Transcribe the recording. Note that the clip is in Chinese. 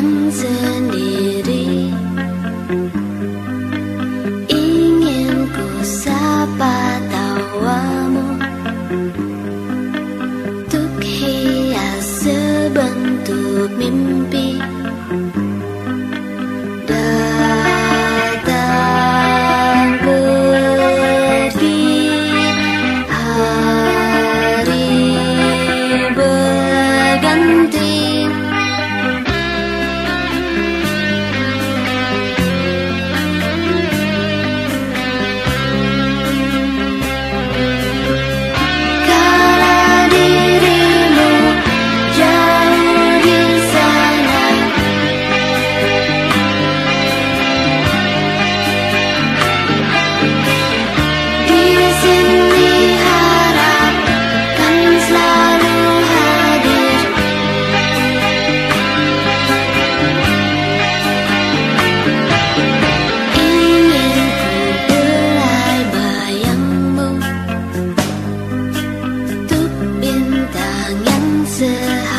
看着你自豪。